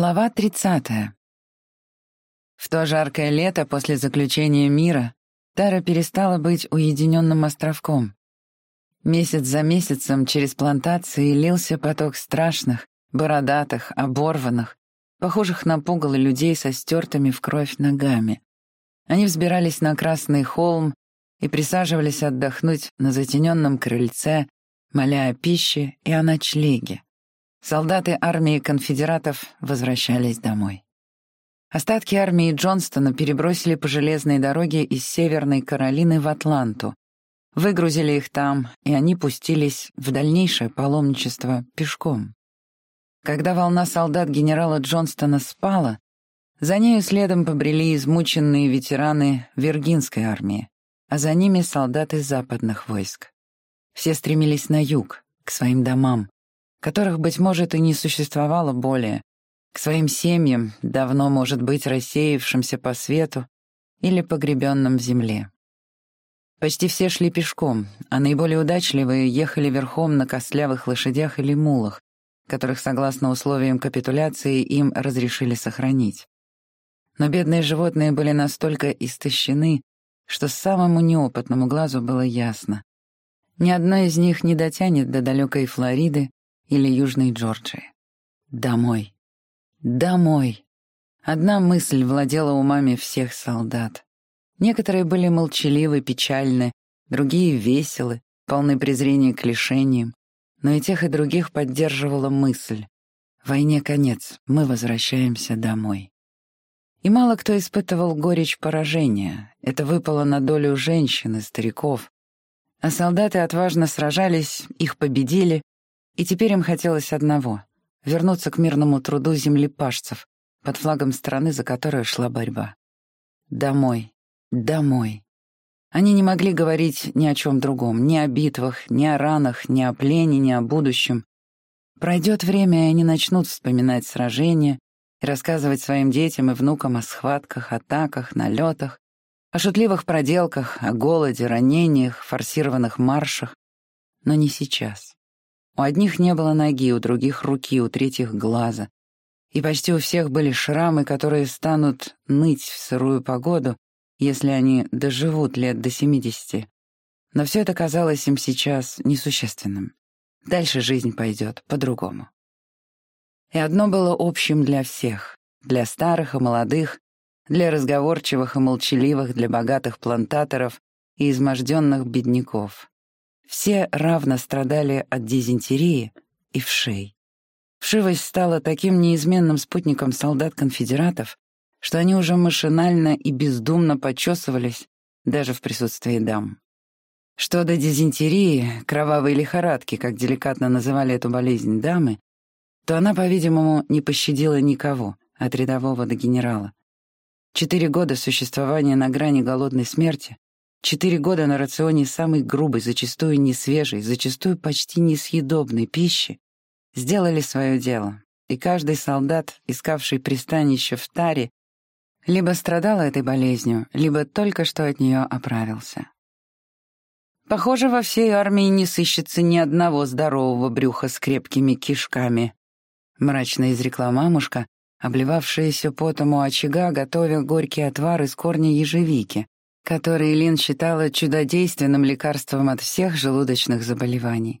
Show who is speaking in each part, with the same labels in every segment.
Speaker 1: Глава 30. В то жаркое лето после заключения мира Тара перестала быть уединенным островком. Месяц за месяцем через плантации лился поток страшных, бородатых, оборванных, похожих на пугало людей со стертыми в кровь ногами. Они взбирались на Красный холм и присаживались отдохнуть на затененном крыльце, моля о пище и о ночлеге. Солдаты армии конфедератов возвращались домой. Остатки армии Джонстона перебросили по железной дороге из Северной Каролины в Атланту, выгрузили их там, и они пустились в дальнейшее паломничество пешком. Когда волна солдат генерала Джонстона спала, за нею следом побрели измученные ветераны Виргинской армии, а за ними солдаты западных войск. Все стремились на юг, к своим домам, которых, быть может, и не существовало более, к своим семьям, давно, может быть, рассеявшимся по свету или погребенным в земле. Почти все шли пешком, а наиболее удачливые ехали верхом на костлявых лошадях или мулах, которых, согласно условиям капитуляции, им разрешили сохранить. Но бедные животные были настолько истощены, что самому неопытному глазу было ясно. Ни одно из них не дотянет до далекой Флориды или Южной Джорджии. Домой. Домой. Одна мысль владела умами всех солдат. Некоторые были молчаливы, печальны, другие веселы, полны презрения к лишениям, но и тех, и других поддерживала мысль. Войне конец, мы возвращаемся домой. И мало кто испытывал горечь поражения. Это выпало на долю женщин и стариков. А солдаты отважно сражались, их победили, и теперь им хотелось одного — вернуться к мирному труду землепашцев под флагом страны, за которой шла борьба. Домой, домой. Они не могли говорить ни о чем другом, ни о битвах, ни о ранах, ни о плене, ни о будущем. Пройдет время, и они начнут вспоминать сражения и рассказывать своим детям и внукам о схватках, атаках, налетах, о шутливых проделках, о голоде, ранениях, форсированных маршах. Но не сейчас. У одних не было ноги, у других — руки, у третьих — глаза. И почти у всех были шрамы, которые станут ныть в сырую погоду, если они доживут лет до семидесяти. Но все это казалось им сейчас несущественным. Дальше жизнь пойдет по-другому. И одно было общим для всех — для старых и молодых, для разговорчивых и молчаливых, для богатых плантаторов и изможденных бедняков. Все равно страдали от дизентерии и вшей. Вшивость стала таким неизменным спутником солдат-конфедератов, что они уже машинально и бездумно почесывались даже в присутствии дам. Что до дизентерии, кровавой лихорадки, как деликатно называли эту болезнь дамы, то она, по-видимому, не пощадила никого, от рядового до генерала. Четыре года существования на грани голодной смерти Четыре года на рационе самой грубой, зачастую несвежей, зачастую почти несъедобной пищи сделали свое дело, и каждый солдат, искавший пристанище в таре, либо страдал этой болезнью, либо только что от нее оправился. Похоже, во всей армии не сыщется ни одного здорового брюха с крепкими кишками, мрачно изрекла мамушка, обливавшаяся потом у очага, готовя горький отвар из корня ежевики, который Лин считала чудодейственным лекарством от всех желудочных заболеваний.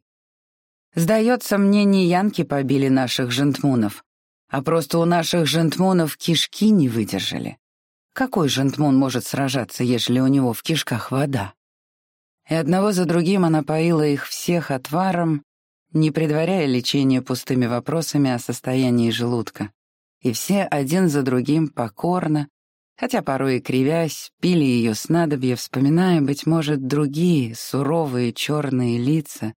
Speaker 1: Сдается мне, не янки побили наших жентмунов, а просто у наших жентмунов кишки не выдержали. Какой жентмун может сражаться, если у него в кишках вода? И одного за другим она поила их всех отваром, не предваряя лечение пустыми вопросами о состоянии желудка. И все один за другим покорно, хотя порой и кривясь, пили ее снадобье, вспоминая, быть может, другие суровые черные лица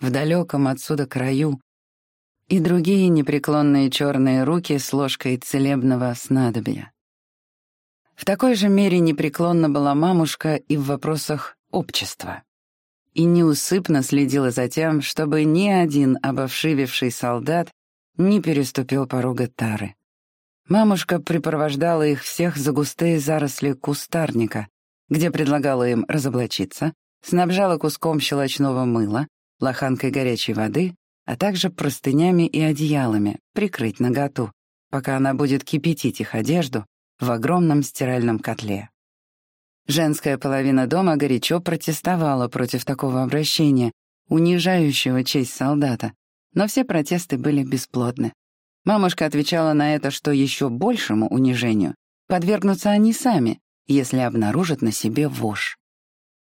Speaker 1: в далеком отсюда краю и другие непреклонные черные руки с ложкой целебного снадобья. В такой же мере непреклонна была мамушка и в вопросах общества. И неусыпно следила за тем, чтобы ни один обовшививший солдат не переступил порога тары. Мамушка припровождала их всех за густые заросли кустарника, где предлагала им разоблачиться, снабжала куском щелочного мыла, лоханкой горячей воды, а также простынями и одеялами, прикрыть наготу, пока она будет кипятить их одежду в огромном стиральном котле. Женская половина дома горячо протестовала против такого обращения, унижающего честь солдата, но все протесты были бесплодны. Мамушка отвечала на это, что еще большему унижению подвергнутся они сами, если обнаружат на себе вошь.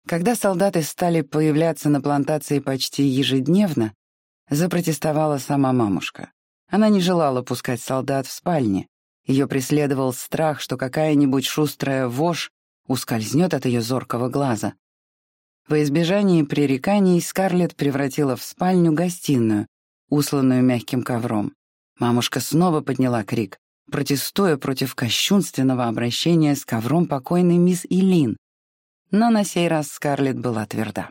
Speaker 1: Когда солдаты стали появляться на плантации почти ежедневно, запротестовала сама мамушка. Она не желала пускать солдат в спальне. Ее преследовал страх, что какая-нибудь шустрая вошь ускользнет от ее зоркого глаза. Во избежании пререканий Скарлетт превратила в спальню гостиную, усланную мягким ковром. Мамушка снова подняла крик, протестуя против кощунственного обращения с ковром покойной мисс Илин. Но на сей раз Скарлетт была тверда.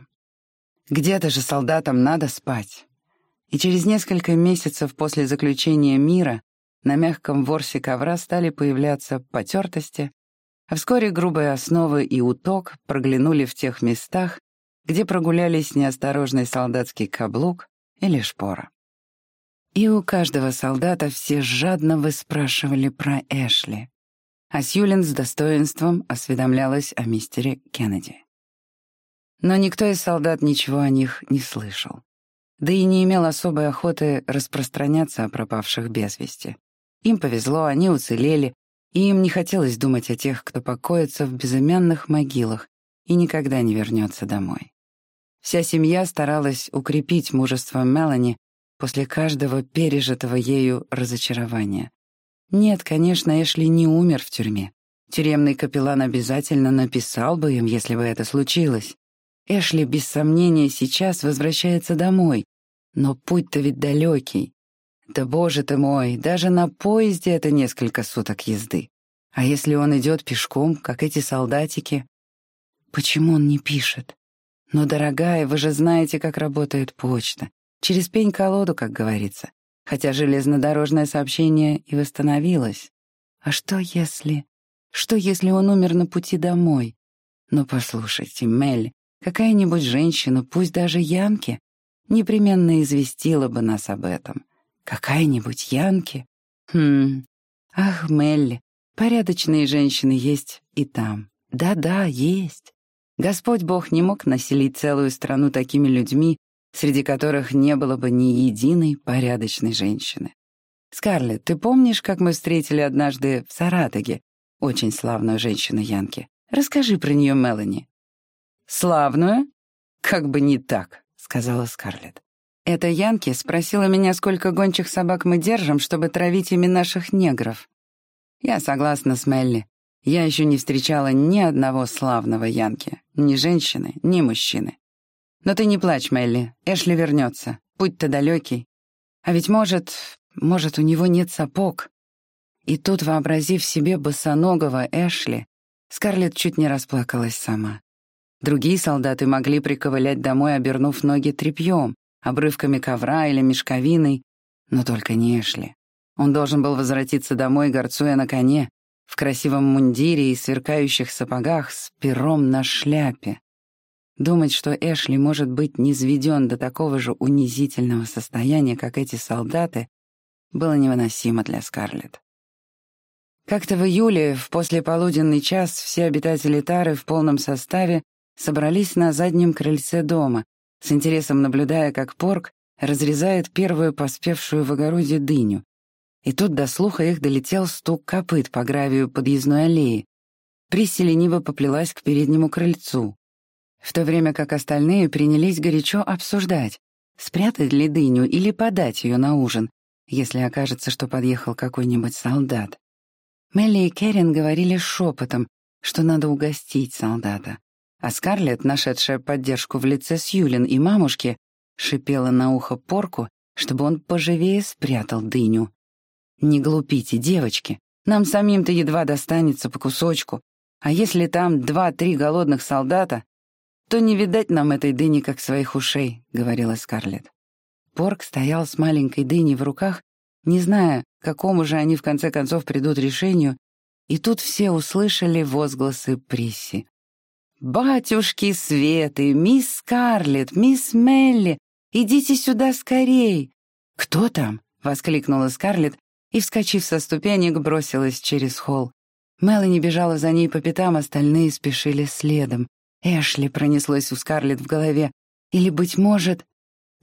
Speaker 1: «Где-то же солдатам надо спать». И через несколько месяцев после заключения мира на мягком ворсе ковра стали появляться потертости, а вскоре грубые основы и уток проглянули в тех местах, где прогулялись неосторожный солдатский каблук или шпора. И у каждого солдата все жадно выспрашивали про Эшли. А Сьюлин с достоинством осведомлялась о мистере Кеннеди. Но никто из солдат ничего о них не слышал. Да и не имел особой охоты распространяться о пропавших без вести. Им повезло, они уцелели, и им не хотелось думать о тех, кто покоится в безымянных могилах и никогда не вернется домой. Вся семья старалась укрепить мужество Мелани после каждого пережитого ею разочарования. Нет, конечно, Эшли не умер в тюрьме. Тюремный капеллан обязательно написал бы им, если бы это случилось. Эшли, без сомнения, сейчас возвращается домой. Но путь-то ведь далекий. Да боже ты мой, даже на поезде это несколько суток езды. А если он идет пешком, как эти солдатики? Почему он не пишет? Но, дорогая, вы же знаете, как работает почта. Через пень-колоду, как говорится. Хотя железнодорожное сообщение и восстановилось. А что если... Что если он умер на пути домой? Но послушайте, Мель, какая-нибудь женщина, пусть даже Янки, непременно известила бы нас об этом. Какая-нибудь Янки? Хм... Ах, Мелли, порядочные женщины есть и там. Да-да, есть. Господь Бог не мог населить целую страну такими людьми, среди которых не было бы ни единой порядочной женщины. «Скарлетт, ты помнишь, как мы встретили однажды в Саратоге очень славную женщину Янки? Расскажи про нее Мелани». «Славную? Как бы не так», — сказала Скарлетт. «Эта Янки спросила меня, сколько гончих собак мы держим, чтобы травить ими наших негров. Я согласна с Мелли. Я еще не встречала ни одного славного Янки, ни женщины, ни мужчины. Но ты не плачь, Мелли, Эшли вернется. Путь-то далекий. А ведь может, может, у него нет сапог. И тут, вообразив себе босоногого Эшли, Скарлетт чуть не расплакалась сама. Другие солдаты могли приковылять домой, обернув ноги тряпьем, обрывками ковра или мешковиной, но только не Эшли. Он должен был возвратиться домой, горцуя на коне, в красивом мундире и сверкающих сапогах с пером на шляпе. Думать, что Эшли может быть низведен до такого же унизительного состояния, как эти солдаты, было невыносимо для Скарлетт. Как-то в июле, в послеполуденный час, все обитатели Тары в полном составе собрались на заднем крыльце дома, с интересом наблюдая, как Порк разрезает первую поспевшую в огороде дыню. И тут до слуха их долетел стук копыт по гравию подъездной аллеи. Присси лениво поплелась к переднему крыльцу в то время как остальные принялись горячо обсуждать, спрятать ли дыню или подать ее на ужин, если окажется, что подъехал какой-нибудь солдат. Мелли и Керрин говорили шепотом, что надо угостить солдата, а Скарлетт, нашедшая поддержку в лице Сьюлин и мамушки, шипела на ухо порку, чтобы он поживее спрятал дыню. «Не глупите, девочки, нам самим-то едва достанется по кусочку, а если там два-три голодных солдата, то не видать нам этой дыни, как своих ушей», — говорила Скарлетт. Порк стоял с маленькой дыней в руках, не зная, какому же они в конце концов придут решению, и тут все услышали возгласы Присси. «Батюшки Светы, мисс Скарлетт, мисс Мелли, идите сюда скорей!» «Кто там?» — воскликнула Скарлетт, и, вскочив со ступенек, бросилась через холл. Мелани бежала за ней по пятам, остальные спешили следом. Эшли пронеслось у Скарлетт в голове. Или, быть может,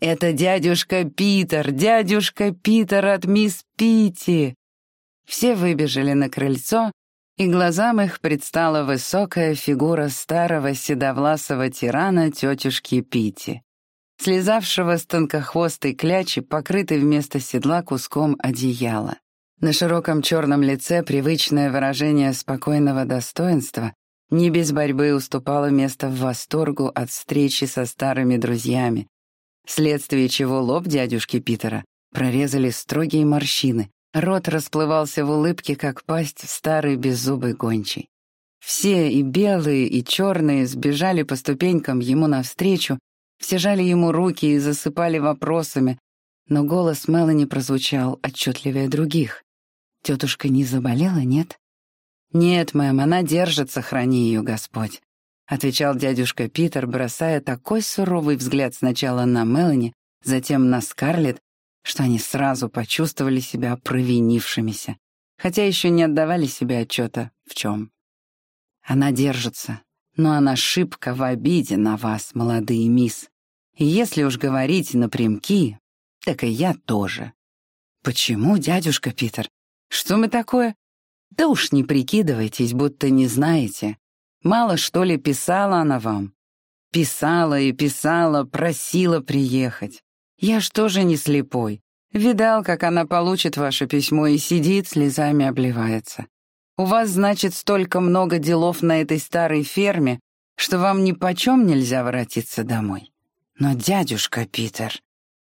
Speaker 1: это дядюшка Питер, дядюшка Питер от мисс Питти. Все выбежали на крыльцо, и глазам их предстала высокая фигура старого седовласого тирана тетюшки Пити, слезавшего с тонкохвостой клячи, покрытой вместо седла куском одеяла. На широком черном лице привычное выражение спокойного достоинства не без борьбы уступало место в восторгу от встречи со старыми друзьями, вследствие чего лоб дядюшки Питера прорезали строгие морщины, Рот расплывался в улыбке, как пасть старой беззубой гончей. Все, и белые, и черные, сбежали по ступенькам ему навстречу, все жали ему руки и засыпали вопросами, но голос Мелани прозвучал отчетливее других. «Тетушка не заболела, нет?» «Нет, мэм, она держится, храни ее Господь», — отвечал дядюшка Питер, бросая такой суровый взгляд сначала на Мелани, затем на Скарлетт, что они сразу почувствовали себя провинившимися, хотя еще не отдавали себе отчета в чем. Она держится, но она шибко в обиде на вас, молодые мисс. И если уж говорить напрямки, так и я тоже. Почему, дядюшка Питер? Что мы такое? Да уж не прикидывайтесь, будто не знаете. Мало что ли писала она вам? Писала и писала, просила приехать. Я что же не слепой? Видал, как она получит ваше письмо и сидит, слезами обливается. У вас, значит, столько много делов на этой старой ферме, что вам ни почем нельзя воротиться домой. Но дядюшка Питер,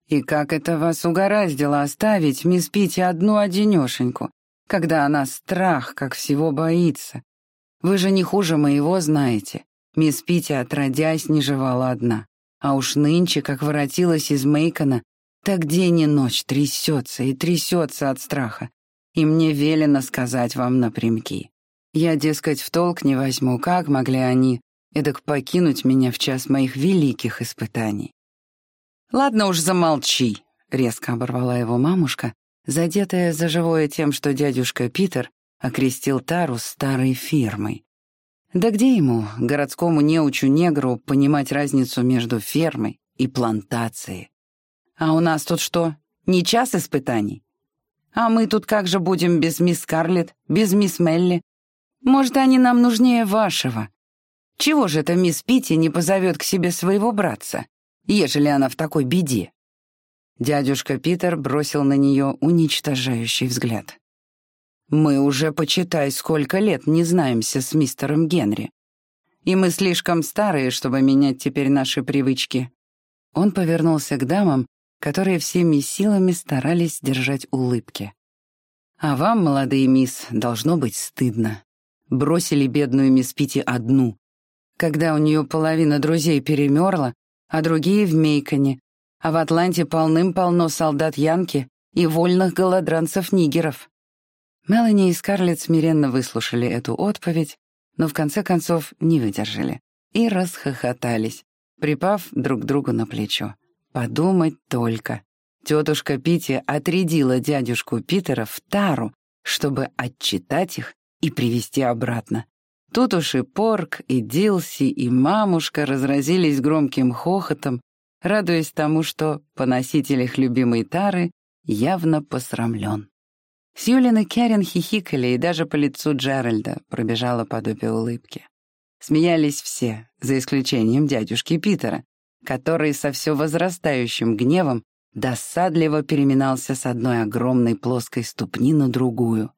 Speaker 1: и как это вас угораздило оставить мисс Питти одну-одинешеньку, когда она страх, как всего боится? Вы же не хуже моего знаете. Мисс Питти, отродясь, не жевала одна. А уж нынче, как воротилась из Мейкона, так день и ночь трясется и трясется от страха. И мне велено сказать вам напрямки. Я, дескать, в толк не возьму, как могли они эдак покинуть меня в час моих великих испытаний. «Ладно уж, замолчи», — резко оборвала его мамушка, задетая за живое тем, что дядюшка Питер окрестил Тару старой фирмой. Да где ему, городскому неучу-негру, понимать разницу между фермой и плантацией? А у нас тут что, не час испытаний? А мы тут как же будем без мисс Скарлетт, без мисс Мелли? Может, они нам нужнее вашего? Чего же это мисс Питти не позовет к себе своего братца, ежели она в такой беде?» Дядюшка Питер бросил на нее уничтожающий взгляд. Мы уже, почитай, сколько лет не знаемся с мистером Генри. И мы слишком старые, чтобы менять теперь наши привычки». Он повернулся к дамам, которые всеми силами старались держать улыбки. «А вам, молодые мисс, должно быть стыдно. Бросили бедную мисс Пити одну, когда у нее половина друзей перемерла, а другие в Мейконе, а в Атланте полным-полно солдат Янки и вольных голодранцев-нигеров. Мелани и Скарлетт смиренно выслушали эту отповедь, но в конце концов не выдержали и расхохотались, припав друг другу на плечо. Подумать только. Тетушка Пити отрядила дядюшку Питера в тару, чтобы отчитать их и привести обратно. Тут уж и Порк, и Дилси, и мамушка разразились громким хохотом, радуясь тому, что поноситель их любимой тары явно посрамлен. Сьюлин и Керрин хихикали, и даже по лицу Джеральда пробежала подобие улыбки. Смеялись все, за исключением дядюшки Питера, который со все возрастающим гневом досадливо переминался с одной огромной плоской ступни на другую.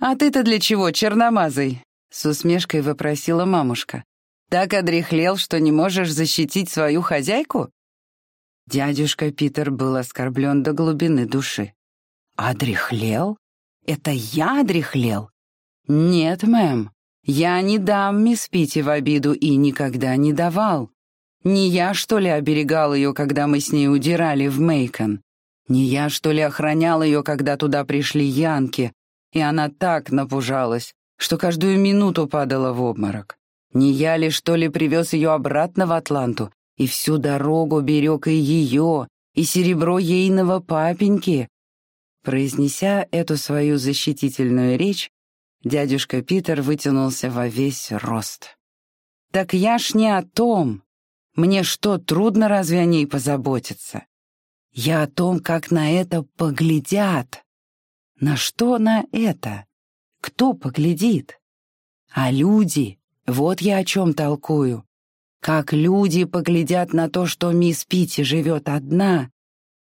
Speaker 1: «А ты-то для чего, черномазый?» — с усмешкой вопросила мамушка. «Так одрехлел, что не можешь защитить свою хозяйку?» Дядюшка Питер был оскорблен до глубины души. «Одрехлел? Это я одрехлел?» «Нет, мэм, я не дам мисс Питти в обиду и никогда не давал. Не я, что ли, оберегал ее, когда мы с ней удирали в Мейкон? Не я, что ли, охранял ее, когда туда пришли янки, и она так напужалась, что каждую минуту падала в обморок? Не я ли, что ли, привез ее обратно в Атланту и всю дорогу берег и ее, и серебро ейного папеньки, Произнеся эту свою защитительную речь, дядюшка Питер вытянулся во весь рост. «Так я ж не о том. Мне что, трудно разве о ней позаботиться? Я о том, как на это поглядят. На что на это? Кто поглядит? А люди, вот я о чем толкую. Как люди поглядят на то, что мисс Питти живет одна,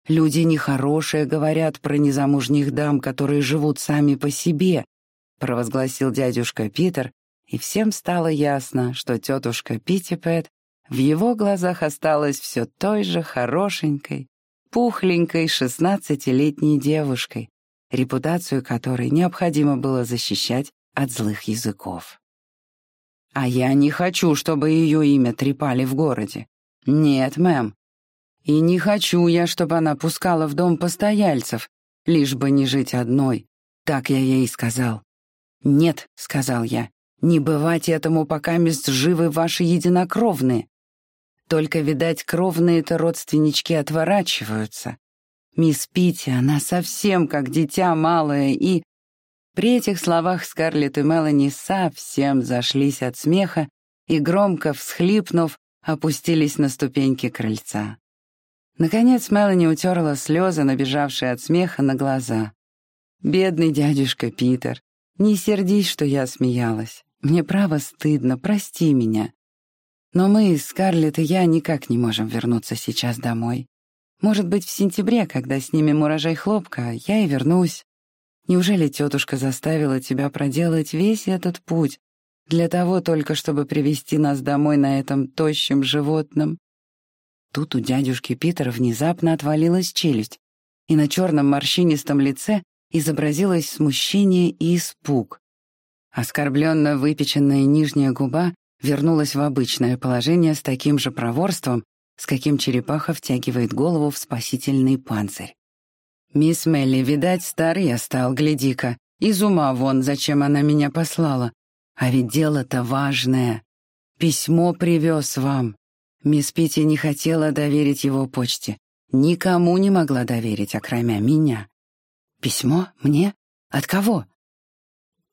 Speaker 1: Люди нехорошие говорят про незамужних дам, которые живут сами по себе, провозгласил дядюшка Питер, и всем стало ясно, что тетушка Питтипэт в его глазах осталась все той же хорошенькой, пухленькой шестнадцатилетней девушкой, репутацию которой необходимо было защищать от злых языков. А я не хочу, чтобы ее имя трепали в городе. Нет, мэм, и не хочу я, чтобы она пускала в дом постояльцев, лишь бы не жить одной. Так я ей сказал. «Нет», — сказал я, — «не бывать этому, пока мест живы ваши единокровные. Только, видать, кровные-то родственнички отворачиваются. Мисс Питти, она совсем как дитя малое, и...» При этих словах Скарлетт и Мелани совсем зашлись от смеха и, громко всхлипнув, опустились на ступеньки крыльца. Наконец Мелани утерла слезы, набежавшие от смеха на глаза. «Бедный дядюшка Питер, не сердись, что я смеялась. Мне право стыдно, прости меня. Но мы, Скарлетт и я, никак не можем вернуться сейчас домой. Может быть, в сентябре, когда снимем урожай хлопка, я и вернусь. Неужели тетушка заставила тебя проделать весь этот путь для того только, чтобы привести нас домой на этом тощем животном? Тут у дядюшки Питера внезапно отвалилась челюсть, и на черном морщинистом лице изобразилось смущение и испуг. Оскорбленно выпеченная нижняя губа вернулась в обычное положение с таким же проворством, с каким черепаха втягивает голову в спасительный панцирь. «Мисс Мелли, видать, старый я стал, гляди-ка. Из ума вон, зачем она меня послала. А ведь дело-то важное. Письмо привез вам. Мисс Питти не хотела доверить его почте. Никому не могла доверить, окромя меня. Письмо? Мне? От кого?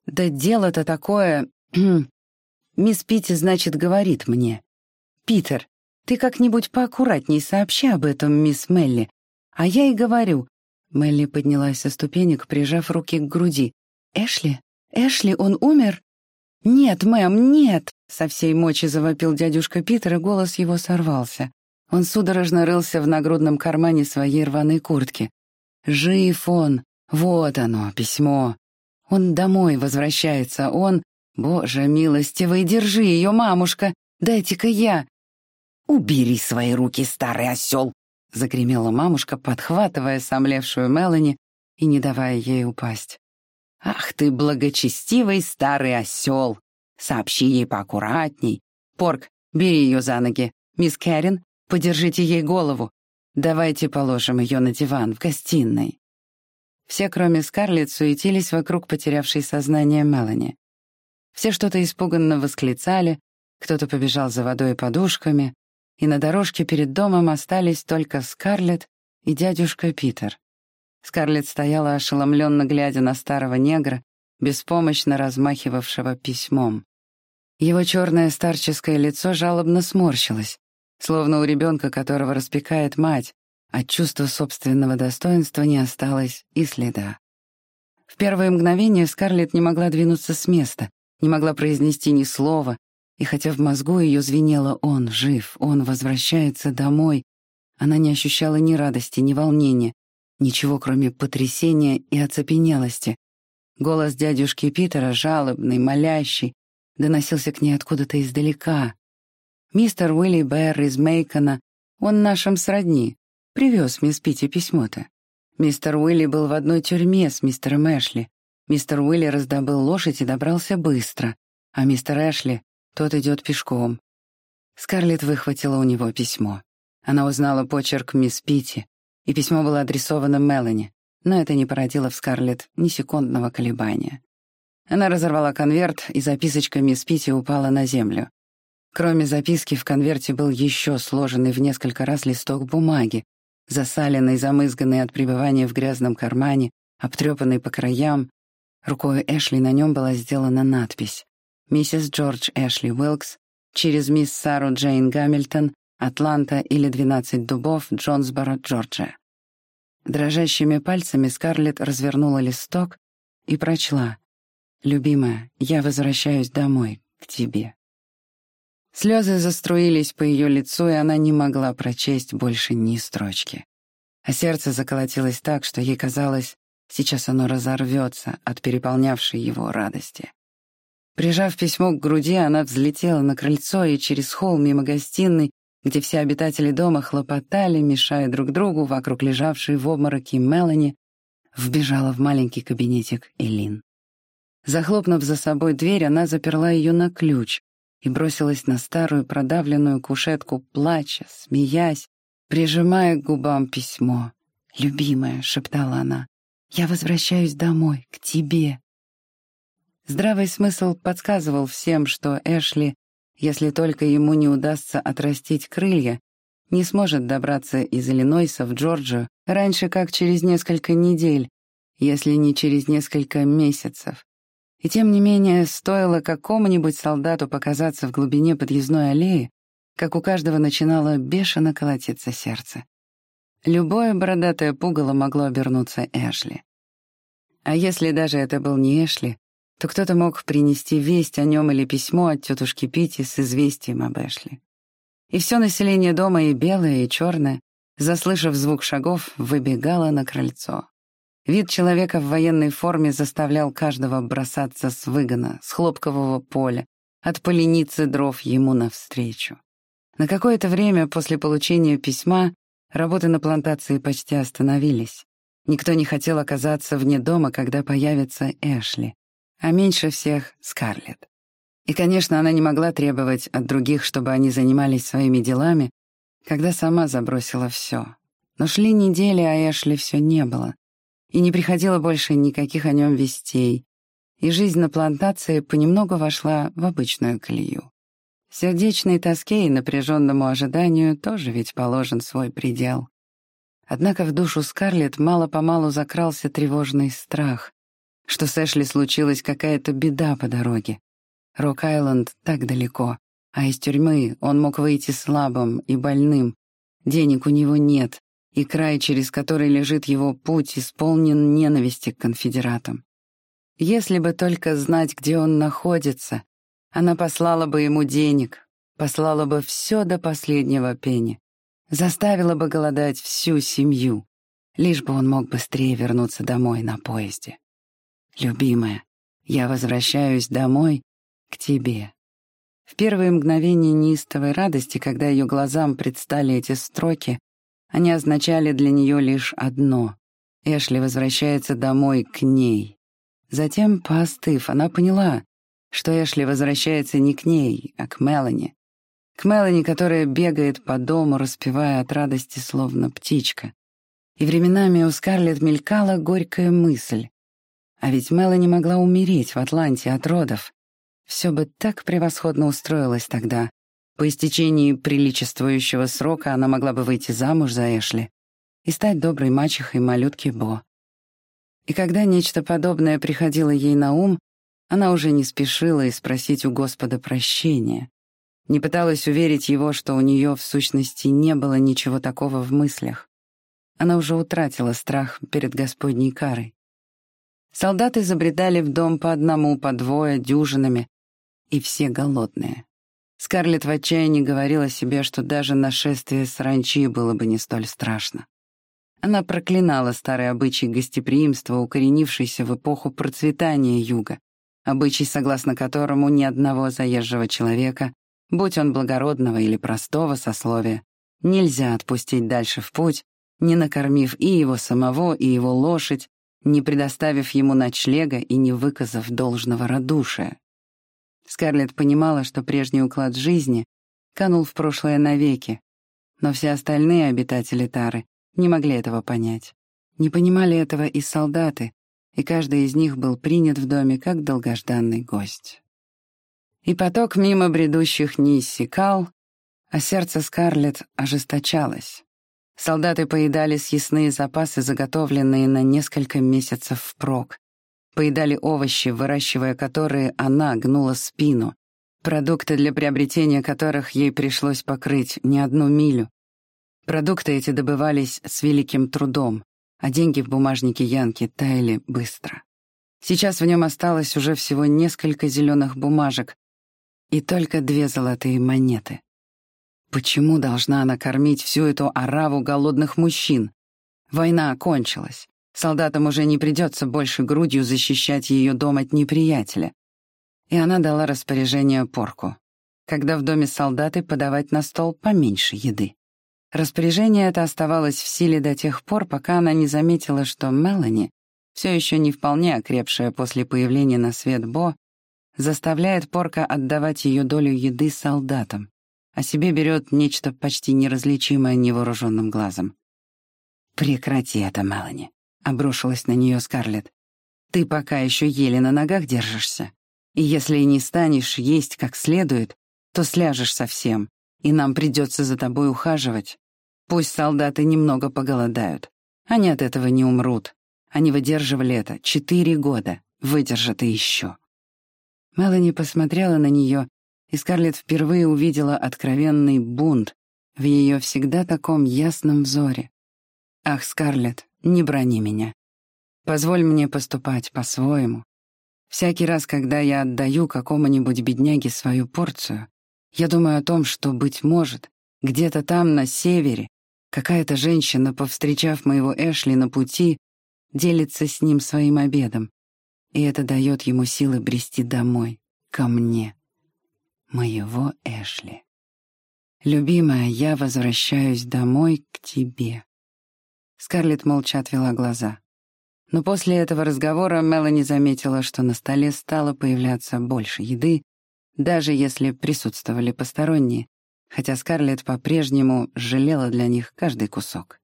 Speaker 1: Да дело-то такое... Мисс Питти, значит, говорит мне. «Питер, ты как-нибудь поаккуратней сообщи об этом, мисс Мелли». А я и говорю. Мелли поднялась со ступенек, прижав руки к груди. «Эшли? Эшли, он умер?» «Нет, мэм, нет!» — со всей мочи завопил дядюшка Питер, и голос его сорвался. Он судорожно рылся в нагрудном кармане своей рваной куртки. «Жив он! Вот оно, письмо! Он домой возвращается, он... Боже милостивый, держи ее, мамушка! Дайте-ка я!» «Убери свои руки, старый осел!» — загремела мамушка, подхватывая сомлевшую Мелани и не давая ей упасть. «Ах ты, благочестивый старый осел! Сообщи ей поаккуратней. Порк, бери ее за ноги. Мисс Кэрин, подержите ей голову. Давайте положим ее на диван в гостиной». Все, кроме Скарлетт, суетились вокруг потерявшей сознание Мелани. Все что-то испуганно восклицали, кто-то побежал за водой и подушками, и на дорожке перед домом остались только Скарлетт и дядюшка Питер. Скарлетт стояла ошеломленно глядя на старого негра, беспомощно размахивавшего письмом. Его черное старческое лицо жалобно сморщилось, словно у ребенка, которого распекает мать, от чувства собственного достоинства не осталось и следа. В первое мгновение Скарлетт не могла двинуться с места, не могла произнести ни слова, и хотя в мозгу ее звенело «он жив, он возвращается домой», она не ощущала ни радости, ни волнения, Ничего, кроме потрясения и оцепенелости. Голос дядюшки Питера, жалобный, молящий, доносился к ней откуда-то издалека. «Мистер Уилли Бэр из Мейкона, он нашим сродни, привез мисс Питти письмо-то. Мистер Уилли был в одной тюрьме с мистером Эшли. Мистер Уилли раздобыл лошадь и добрался быстро, а мистер Эшли, тот идет пешком. Скарлетт выхватила у него письмо. Она узнала почерк мисс Питти, и письмо было адресовано Мелани, но это не породило в Скарлетт ни секундного колебания. Она разорвала конверт, и записочка мисс Питти упала на землю. Кроме записки, в конверте был еще сложенный в несколько раз листок бумаги, засаленный, замызганный от пребывания в грязном кармане обтрепанный по краям. Рукой Эшли на нем была сделана надпись «Миссис Джордж Эшли Уилкс через мисс Сару Джейн Гамильтон, Атланта или «Двенадцать дубов», Джонсборо, Джорджия». Дрожащими пальцами Скарлетт развернула листок и прочла «Любимая, я возвращаюсь домой, к тебе». Слезы заструились по ее лицу, и она не могла прочесть больше ни строчки. А сердце заколотилось так, что ей казалось, сейчас оно разорвется от переполнявшей его радости. Прижав письмо к груди, она взлетела на крыльцо и через холл мимо гостиной, где все обитатели дома хлопотали, мешая друг другу вокруг лежавшей в обмороке Мелани, вбежала в маленький кабинетик Элин. Захлопнув за собой дверь, она заперла ее на ключ и бросилась на старую продавленную кушетку, плача, смеясь, прижимая к губам письмо. «Любимая», — шептала она, — «я возвращаюсь домой, к тебе». Здравый смысл подсказывал всем, что Эшли, если только ему не удастся отрастить крылья, не сможет добраться из Иллинойса в Джорджию раньше, как через несколько недель, если не через несколько месяцев. И тем не менее, стоило какому-нибудь солдату показаться в глубине подъездной аллеи, как у каждого начинало бешено колотиться сердце. Любое бородатое пугало могло обернуться Эшли. А если даже это был не Эшли, то кто-то мог принести весть о нем или письмо от тетушки Пити с известием об Эшли. И все население дома, и белое, и черное, заслышав звук шагов, выбегало на крыльцо. Вид человека в военной форме заставлял каждого бросаться с выгона, с хлопкового поля, от поленицы дров ему навстречу. На какое-то время после получения письма работы на плантации почти остановились. Никто не хотел оказаться вне дома, когда появится Эшли а меньше всех — Скарлетт. И, конечно, она не могла требовать от других, чтобы они занимались своими делами, когда сама забросила все. Но шли недели, а Эшли все не было. И не приходило больше никаких о нем вестей. И жизнь на плантации понемногу вошла в обычную колею. Сердечной тоске и напряженному ожиданию тоже ведь положен свой предел. Однако в душу Скарлетт мало-помалу закрался тревожный страх что с Эшли случилась какая-то беда по дороге. Рок-Айленд так далеко, а из тюрьмы он мог выйти слабым и больным. Денег у него нет, и край, через который лежит его путь, исполнен ненависти к конфедератам. Если бы только знать, где он находится, она послала бы ему денег, послала бы все до последнего пени, заставила бы голодать всю семью, лишь бы он мог быстрее вернуться домой на поезде. «Любимая, я возвращаюсь домой к тебе». В первые мгновения неистовой радости, когда ее глазам предстали эти строки, они означали для нее лишь одно — Эшли возвращается домой к ней. Затем, поостыв, она поняла, что Эшли возвращается не к ней, а к Мелани. К Мелани, которая бегает по дому, распевая от радости, словно птичка. И временами у Скарлетт мелькала горькая мысль. А ведь Мелани могла умереть в Атланте от родов. Все бы так превосходно устроилось тогда. По истечении приличествующего срока она могла бы выйти замуж за Эшли и стать доброй мачехой малютки Бо. И когда нечто подобное приходило ей на ум, она уже не спешила и спросить у Господа прощения. Не пыталась уверить его, что у нее в сущности не было ничего такого в мыслях. Она уже утратила страх перед Господней карой. Солдаты забредали в дом по одному, по двое, дюжинами, и все голодные. Скарлетт в отчаянии говорила себе, что даже нашествие саранчи было бы не столь страшно. Она проклинала старый обычай гостеприимства, укоренившийся в эпоху процветания юга, обычай, согласно которому ни одного заезжего человека, будь он благородного или простого сословия, нельзя отпустить дальше в путь, не накормив и его самого, и его лошадь, не предоставив ему ночлега и не выказав должного радушия. Скарлетт понимала, что прежний уклад жизни канул в прошлое навеки, но все остальные обитатели Тары не могли этого понять. Не понимали этого и солдаты, и каждый из них был принят в доме как долгожданный гость. И поток мимо бредущих не иссякал, а сердце Скарлетт ожесточалось. Солдаты поедали съестные запасы, заготовленные на несколько месяцев впрок. Поедали овощи, выращивая которые она гнула спину, продукты для приобретения которых ей пришлось покрыть не одну милю. Продукты эти добывались с великим трудом, а деньги в бумажнике Янки таяли быстро. Сейчас в нем осталось уже всего несколько зеленых бумажек и только две золотые монеты. Почему должна она кормить всю эту ораву голодных мужчин? Война окончилась. Солдатам уже не придется больше грудью защищать ее дом от неприятеля. И она дала распоряжение порку. Когда в доме солдаты подавать на стол поменьше еды. Распоряжение это оставалось в силе до тех пор, пока она не заметила, что Мелани, все еще не вполне окрепшая после появления на свет Бо, заставляет порка отдавать ее долю еды солдатам а себе берет нечто почти неразличимое невооруженным глазом. «Прекрати это, Мелани», — обрушилась на нее Скарлетт. «Ты пока еще еле на ногах держишься, и если не станешь есть как следует, то сляжешь совсем, и нам придется за тобой ухаживать. Пусть солдаты немного поголодают. Они от этого не умрут. Они выдерживали это четыре года, выдержат и еще». Мелани посмотрела на нее и Скарлетт впервые увидела откровенный бунт в ее всегда таком ясном взоре. «Ах, Скарлетт, не брони меня. Позволь мне поступать по-своему. Всякий раз, когда я отдаю какому-нибудь бедняге свою порцию, я думаю о том, что, быть может, где-то там, на севере, какая-то женщина, повстречав моего Эшли на пути, делится с ним своим обедом, и это дает ему силы брести домой, ко мне моего Эшли. «Любимая, я возвращаюсь домой к тебе». Скарлетт молча отвела глаза. Но после этого разговора Мелани заметила, что на столе стало появляться больше еды, даже если присутствовали посторонние, хотя Скарлетт по-прежнему жалела для них каждый кусок.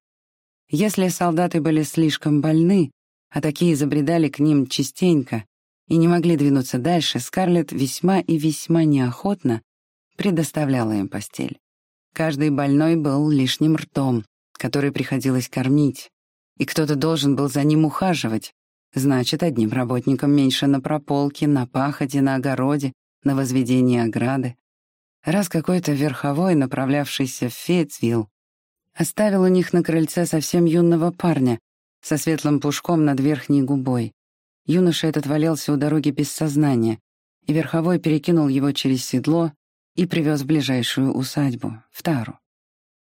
Speaker 1: Если солдаты были слишком больны, а такие забредали к ним частенько, и не могли двинуться дальше, Скарлетт весьма и весьма неохотно предоставляла им постель. Каждый больной был лишним ртом, который приходилось кормить, и кто-то должен был за ним ухаживать. Значит, одним работникам меньше на прополке, на пахоте, на огороде, на возведении ограды. Раз какой-то верховой, направлявшийся в Фейтсвилл, оставил у них на крыльце совсем юного парня со светлым пушком над верхней губой. Юноша этот валялся у дороги без сознания, и верховой перекинул его через седло и привез в ближайшую усадьбу, в Тару.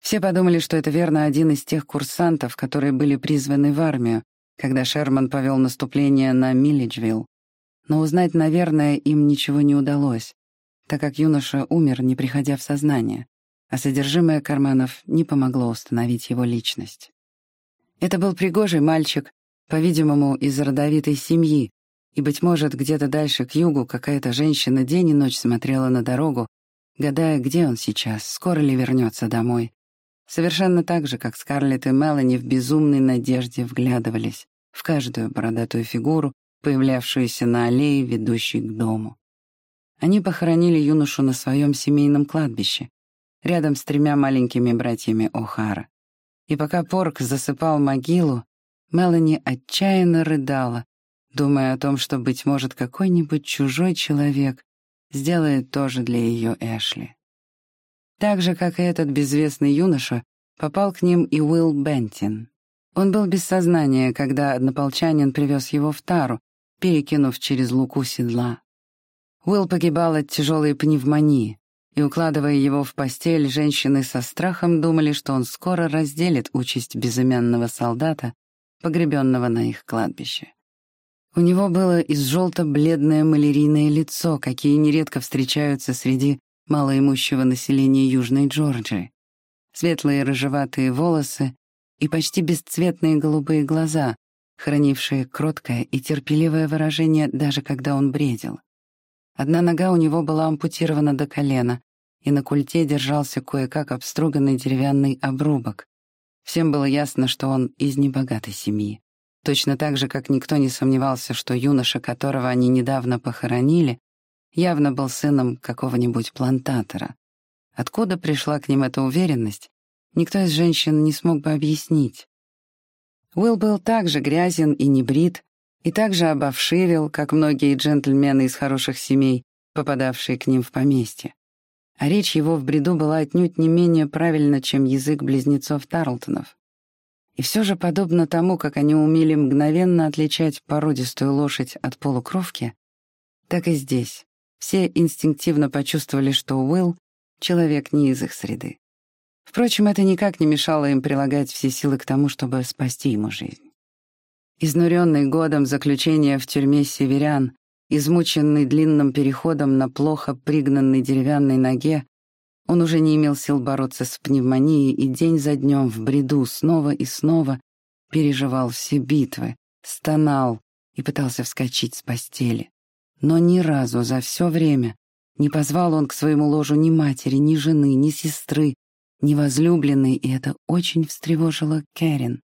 Speaker 1: Все подумали, что это верно один из тех курсантов, которые были призваны в армию, когда Шерман повел наступление на Миллиджвилл. Но узнать, наверное, им ничего не удалось, так как юноша умер, не приходя в сознание, а содержимое карманов не помогло установить его личность. Это был пригожий мальчик, по-видимому, из родовитой семьи, и, быть может, где-то дальше к югу какая-то женщина день и ночь смотрела на дорогу, гадая, где он сейчас, скоро ли вернется домой. Совершенно так же, как Скарлетт и Мелани в безумной надежде вглядывались в каждую бородатую фигуру, появлявшуюся на аллее, ведущей к дому. Они похоронили юношу на своем семейном кладбище, рядом с тремя маленькими братьями О'Хара. И пока Порк засыпал могилу, Мелани отчаянно рыдала, думая о том, что, быть может, какой-нибудь чужой человек сделает то же для ее Эшли. Так же, как и этот безвестный юноша, попал к ним и Уилл Бентин. Он был без сознания, когда однополчанин привез его в тару, перекинув через луку седла. Уилл погибал от тяжелой пневмонии, и, укладывая его в постель, женщины со страхом думали, что он скоро разделит участь безымянного солдата, погребенного на их кладбище. У него было из желто-бледное малярийное лицо, какие нередко встречаются среди малоимущего населения Южной Джорджии, светлые рыжеватые волосы и почти бесцветные голубые глаза, хранившие кроткое и терпеливое выражение, даже когда он бредил. Одна нога у него была ампутирована до колена, и на культе держался кое-как обструганный деревянный обрубок, Всем было ясно, что он из небогатой семьи. Точно так же, как никто не сомневался, что юноша, которого они недавно похоронили, явно был сыном какого-нибудь плантатора. Откуда пришла к ним эта уверенность, никто из женщин не смог бы объяснить. Уилл был так же грязен и небрит, и так же обовшивел, как многие джентльмены из хороших семей, попадавшие к ним в поместье. А речь его в бреду была отнюдь не менее правильна, чем язык близнецов Тарлтонов. И все же, подобно тому, как они умели мгновенно отличать породистую лошадь от полукровки, так и здесь все инстинктивно почувствовали, что Уилл — человек не из их среды. Впрочем, это никак не мешало им прилагать все силы к тому, чтобы спасти ему жизнь. Изнуренный годом заключения в тюрьме северян, измученный длинным переходом на плохо пригнанной деревянной ноге, он уже не имел сил бороться с пневмонией и день за днем в бреду снова и снова переживал все битвы, стонал и пытался вскочить с постели. Но ни разу за все время не позвал он к своему ложу ни матери, ни жены, ни сестры, ни возлюбленной, и это очень встревожило Кэрин.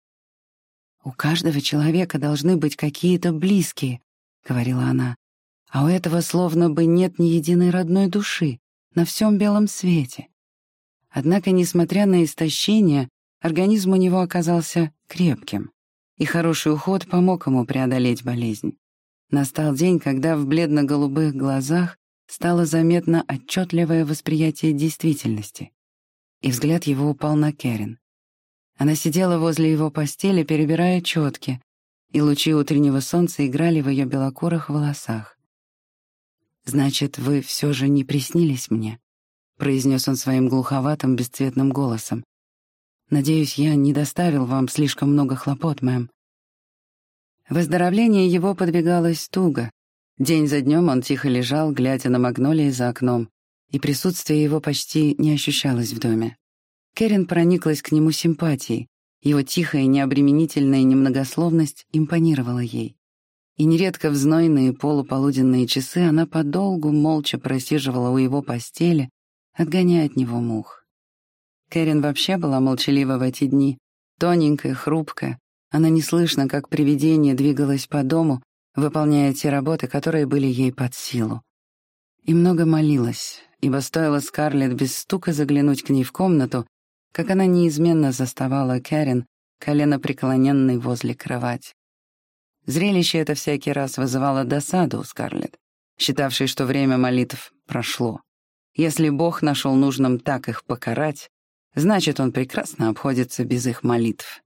Speaker 1: «У каждого человека должны быть какие-то близкие», — говорила она, «а у этого словно бы нет ни единой родной души на всем белом свете». Однако, несмотря на истощение, организм у него оказался крепким, и хороший уход помог ему преодолеть болезнь. Настал день, когда в бледно-голубых глазах стало заметно отчетливое восприятие действительности и взгляд его упал на Кэрин. Она сидела возле его постели, перебирая четки, и лучи утреннего солнца играли в ее белокурых волосах. «Значит, вы все же не приснились мне?» — произнес он своим глуховатым, бесцветным голосом. «Надеюсь, я не доставил вам слишком много хлопот, мэм». Выздоровление его подвигалось туго. День за днем он тихо лежал, глядя на магнолии за окном, и присутствие его почти не ощущалось в доме. Кэрин прониклась к нему симпатией, его тихая, необременительная немногословность импонировала ей. И нередко в знойные полуполуденные часы она подолгу молча просиживала у его постели, отгоняя от него мух. Кэрин вообще была молчалива в эти дни, тоненькая, хрупкая. Она неслышно, как привидение, двигалась по дому, выполняя те работы, которые были ей под силу. И много молилась, ибо стоило Скарлетт без стука заглянуть к ней в комнату, как она неизменно заставала Кэрин, колено преклоненной возле кровати. Зрелище это всякий раз вызывало досаду у Скарлетт, считавшей, что время молитв прошло. Если Бог нашел нужным так их покарать, значит, он прекрасно обходится без их молитв.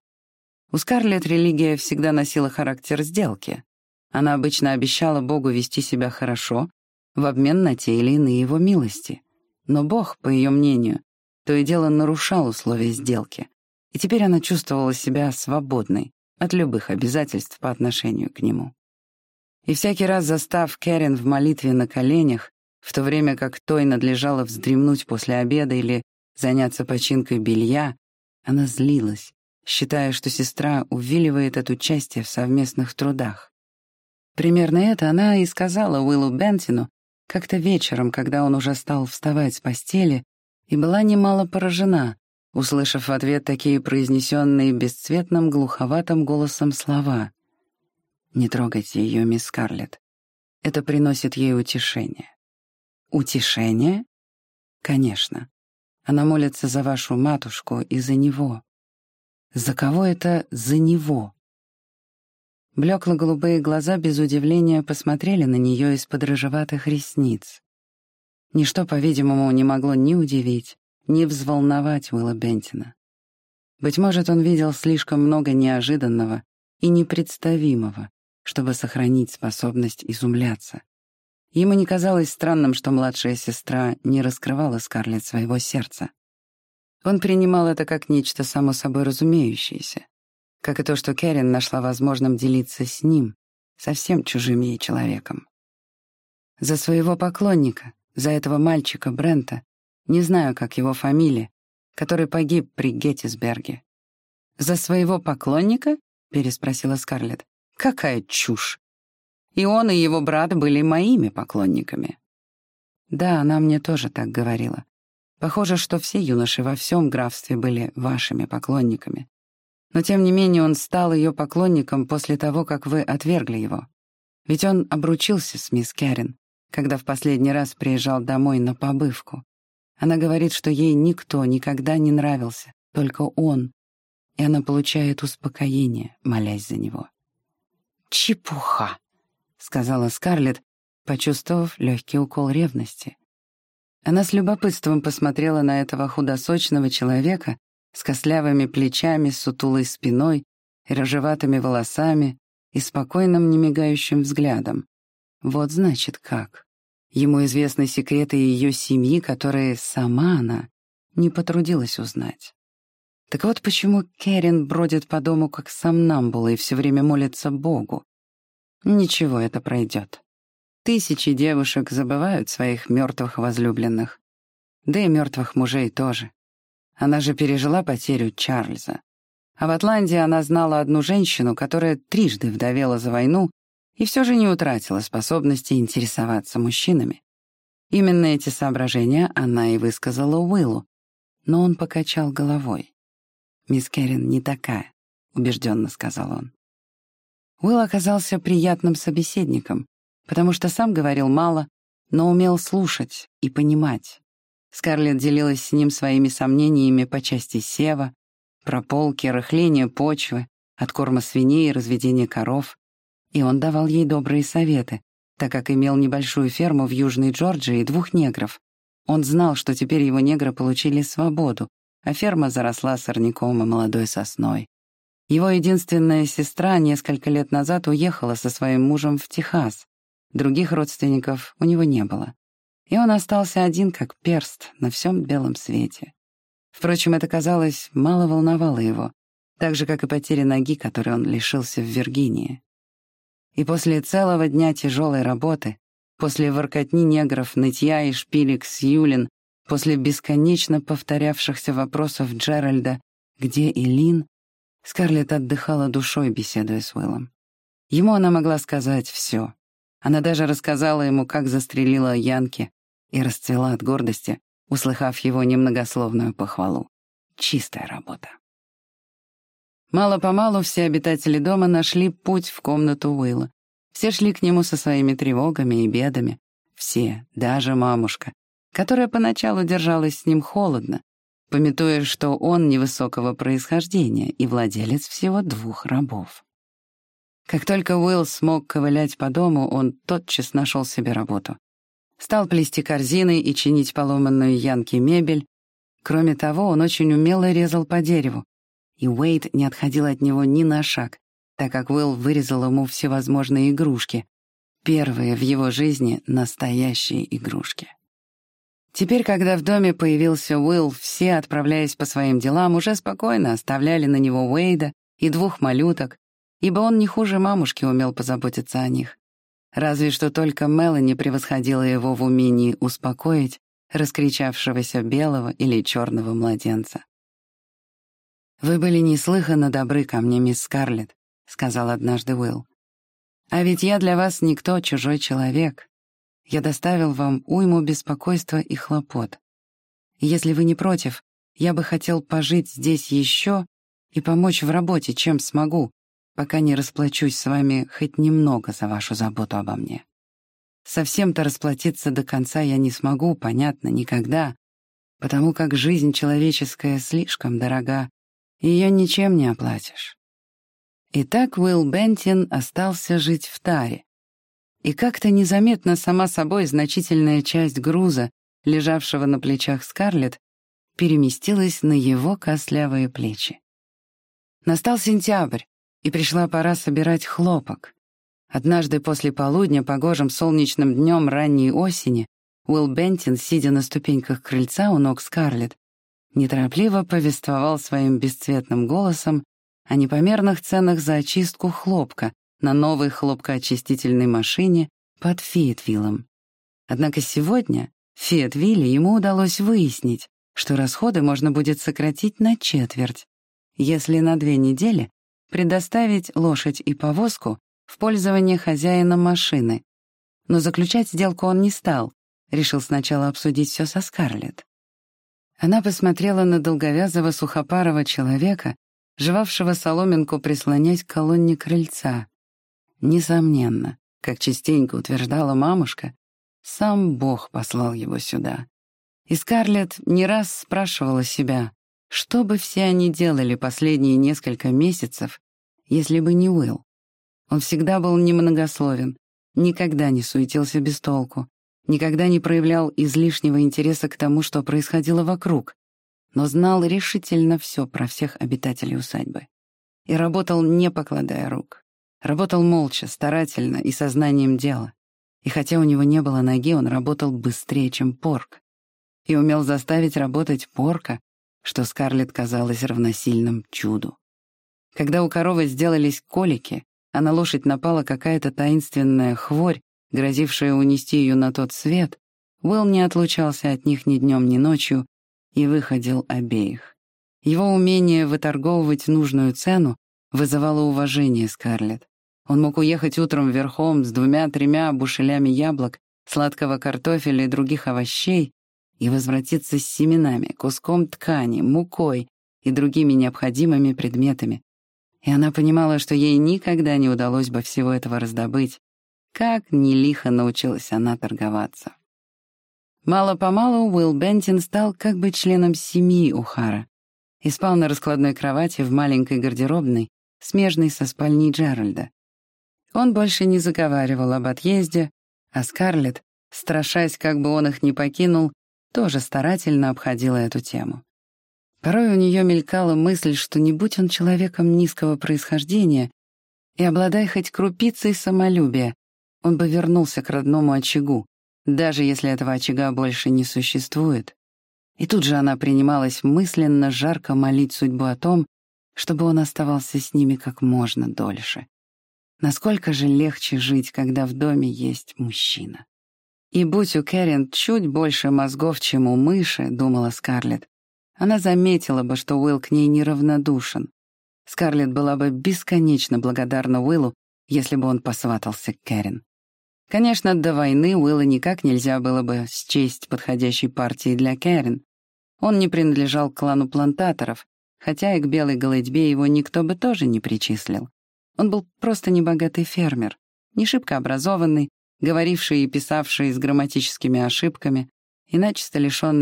Speaker 1: У Скарлетт религия всегда носила характер сделки. Она обычно обещала Богу вести себя хорошо, в обмен на те или иные его милости. Но Бог, по ее мнению, то и дело нарушал условия сделки, и теперь она чувствовала себя свободной от любых обязательств по отношению к нему. И всякий раз застав Кэрин в молитве на коленях, в то время как той надлежало вздремнуть после обеда или заняться починкой белья, она злилась, считая, что сестра увиливает от участия в совместных трудах. Примерно это она и сказала Уиллу Бентину, как-то вечером, когда он уже стал вставать с постели, и была немало поражена, услышав в ответ такие произнесенные бесцветным, глуховатым голосом слова. «Не трогайте ее, мисс Скарлетт. Это приносит ей утешение». «Утешение?» «Конечно. Она молится за вашу матушку и за него». «За кого это «за него»?» Блекло-голубые глаза без удивления посмотрели на нее из-под рыжеватых ресниц. Ничто, по-видимому, не могло ни удивить, ни взволновать Уилла Бентина. Быть может, он видел слишком много неожиданного и непредставимого, чтобы сохранить способность изумляться. Ему не казалось странным, что младшая сестра не раскрывала Скарлетт своего сердца. Он принимал это как нечто само собой разумеющееся как и то, что Кэрин нашла возможным делиться с ним, совсем чужим ей человеком. За своего поклонника, за этого мальчика Брента, не знаю, как его фамилия, который погиб при Геттисберге. «За своего поклонника?» — переспросила Скарлетт. «Какая чушь! И он, и его брат были моими поклонниками». «Да, она мне тоже так говорила. Похоже, что все юноши во всем графстве были вашими поклонниками. Но тем не менее он стал ее поклонником после того, как вы отвергли его. Ведь он обручился с мисс Кэрин, когда в последний раз приезжал домой на побывку. Она говорит, что ей никто никогда не нравился, только он, и она получает успокоение, молясь за него. «Чепуха!» — сказала Скарлетт, почувствовав легкий укол ревности. Она с любопытством посмотрела на этого худосочного человека с костлявыми плечами, сутулой спиной, рыжеватыми волосами и спокойным немигающим взглядом. Вот значит как. Ему известны секреты ее семьи, которые сама она не потрудилась узнать. Так вот почему Кэрин бродит по дому как сомнамбула и все время молится Богу. Ничего, это пройдет. Тысячи девушек забывают своих мертвых возлюбленных. Да и мертвых мужей тоже. Она же пережила потерю Чарльза. А в Атлантии она знала одну женщину, которая трижды вдовела за войну и все же не утратила способности интересоваться мужчинами. Именно эти соображения она и высказала Уиллу, но он покачал головой. «Мисс Керрин не такая», — убежденно сказал он. Уилл оказался приятным собеседником, потому что сам говорил мало, но умел слушать и понимать. Скарлетт делилась с ним своими сомнениями по части сева, прополки, рыхления почвы, откорма свиней и разведения коров, и он давал ей добрые советы, так как имел небольшую ферму в Южной Джорджии и двух негров. Он знал, что теперь его негры получили свободу, а ферма заросла сорняком и молодой сосной. Его единственная сестра несколько лет назад уехала со своим мужем в Техас, Других родственников у него не было. И он остался один, как перст, на всем белом свете. Впрочем, это, казалось, мало волновало его, так же, как и потеря ноги, которой он лишился в Виргинии. И после целого дня тяжелой работы, после воркотни негров, нытья и шпилек с Юлин, после бесконечно повторявшихся вопросов Джеральда «Где Элин?», Скарлетт отдыхала душой, беседуя с Уиллом. Ему она могла сказать все, она даже рассказала ему, как застрелила Янки, и расцвела от гордости, услыхав его немногословную похвалу. Чистая работа. Мало-помалу все обитатели дома нашли путь в комнату Уилла. Все шли к нему со своими тревогами и бедами. Все, даже мамушка, которая поначалу держалась с ним холодно, пометуя, что он невысокого происхождения и владелец всего двух рабов. Как только Уилл смог ковылять по дому, он тотчас нашел себе работу. Стал плести корзины и чинить поломанную Янки мебель. Кроме того, он очень умело резал по дереву, и Уэйд не отходил от него ни на шаг, так как Уилл вырезал ему всевозможные игрушки. Первые в его жизни настоящие игрушки. Теперь, когда в доме появился Уилл, все, отправляясь по своим делам, уже спокойно оставляли на него Уэйда и двух малюток, ибо он не хуже мамушки умел позаботиться о них. Разве что только Мелани превосходила его в умении успокоить раскричавшегося белого или черного младенца. «Вы были неслыханно добры ко мне, мисс Скарлетт», — сказал однажды Уилл. «А ведь я для вас никто, чужой человек. Я доставил вам уйму беспокойства и хлопот. Если вы не против, я бы хотел пожить здесь еще и помочь в работе, чем смогу, пока не расплачусь с вами хоть немного за вашу заботу обо мне. Совсем-то расплатиться до конца я не смогу, понятно, никогда, потому как жизнь человеческая слишком дорога, ее ничем не оплатишь. Итак, Уилл Бентин остался жить в таре. И как-то незаметно сама собой значительная часть груза, лежавшего на плечах Скарлетт, переместилась на его костлявые плечи. Настал сентябрь, и пришла пора собирать хлопок. Однажды после полудня, погожим солнечным днем ранней осени, Уилл Бентин, сидя на ступеньках крыльца у ног Скарлетт, неторопливо повествовал своим бесцветным голосом о непомерных ценах за очистку хлопка на новой хлопкоочистительной машине под Фиетвиллом. Однако сегодня в Фиетвилле ему удалось выяснить, что расходы можно будет сократить на четверть, если на две недели предоставить лошадь и повозку в пользование хозяина машины. Но заключать сделку он не стал, решил сначала обсудить все со Скарлетт. Она посмотрела на долговязого сухопарого человека, жевавшего соломинку прислонять к колонне крыльца. Несомненно, как частенько утверждала мамушка, сам Бог послал его сюда. И Скарлетт не раз спрашивала себя, Что бы все они делали последние несколько месяцев, если бы не Уилл? Он всегда был немногословен, никогда не суетился без толку, никогда не проявлял излишнего интереса к тому, что происходило вокруг, но знал решительно все про всех обитателей усадьбы. И работал, не покладая рук. Работал молча, старательно и сознанием дела. И хотя у него не было ноги, он работал быстрее, чем порк. И умел заставить работать порка, что Скарлетт казалось равносильным чуду. Когда у коровы сделались колики, а на лошадь напала какая-то таинственная хворь, грозившая унести ее на тот свет, Уилл не отлучался от них ни днем, ни ночью и выходил обеих. Его умение выторговывать нужную цену вызывало уважение Скарлетт. Он мог уехать утром верхом с двумя-тремя бушелями яблок, сладкого картофеля и других овощей и возвратиться с семенами, куском ткани, мукой и другими необходимыми предметами. И она понимала, что ей никогда не удалось бы всего этого раздобыть. Как ни лихо научилась она торговаться. Мало-помалу Уилл Бентин стал как бы членом семьи Ухара и спал на раскладной кровати в маленькой гардеробной, смежной со спальней Джеральда. Он больше не заговаривал об отъезде, а Скарлетт, страшась, как бы он их не покинул, тоже старательно обходила эту тему. Порой у нее мелькала мысль, что не будь он человеком низкого происхождения и обладая хоть крупицей самолюбия, он бы вернулся к родному очагу, даже если этого очага больше не существует. И тут же она принималась мысленно жарко молить судьбу о том, чтобы он оставался с ними как можно дольше. Насколько же легче жить, когда в доме есть мужчина. И будь у Кэрин чуть больше мозгов, чем у мыши, думала Скарлетт, она заметила бы, что Уилл к ней неравнодушен. Скарлетт была бы бесконечно благодарна Уиллу, если бы он посватался к Кэрин. Конечно, до войны Уилла никак нельзя было бы счесть подходящей партией для Кэрин. Он не принадлежал к клану плантаторов, хотя и к белой голодьбе его никто бы тоже не причислил. Он был просто небогатый фермер, не шибко образованный, говоривший и писавший с грамматическими ошибками, и начисто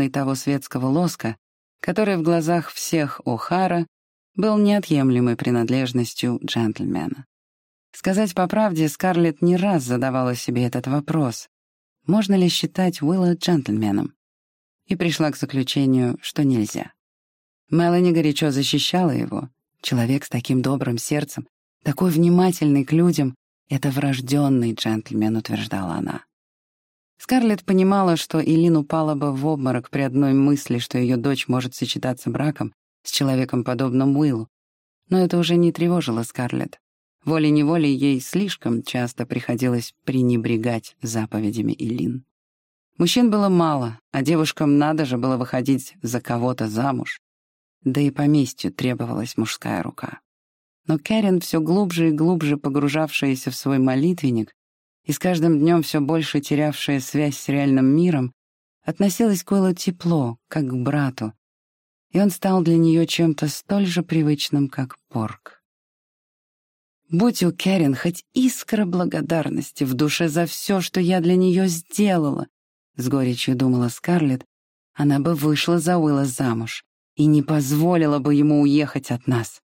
Speaker 1: того светского лоска, который в глазах всех О'Хара был неотъемлемой принадлежностью джентльмена. Сказать по правде, Скарлетт не раз задавала себе этот вопрос. Можно ли считать Уилла джентльменом? И пришла к заключению, что нельзя. Мелани горячо защищала его. Человек с таким добрым сердцем, такой внимательный к людям, «Это врожденный джентльмен», — утверждала она. Скарлетт понимала, что Илин упала бы в обморок при одной мысли, что ее дочь может сочетаться браком с человеком, подобным Уиллу. Но это уже не тревожило Скарлетт. Волей-неволей ей слишком часто приходилось пренебрегать заповедями Илин. Мужчин было мало, а девушкам надо же было выходить за кого-то замуж. Да и поместью требовалась мужская рука. Но Кэрин, все глубже и глубже погружавшаяся в свой молитвенник и с каждым днем все больше терявшая связь с реальным миром, относилась к Уиллу тепло, как к брату, и он стал для нее чем-то столь же привычным, как порк. Будь у Кэрин хоть искра благодарности в душе за все, что я для нее сделала, с горечью думала Скарлетт, она бы вышла за Уилла замуж и не позволила бы ему уехать от нас.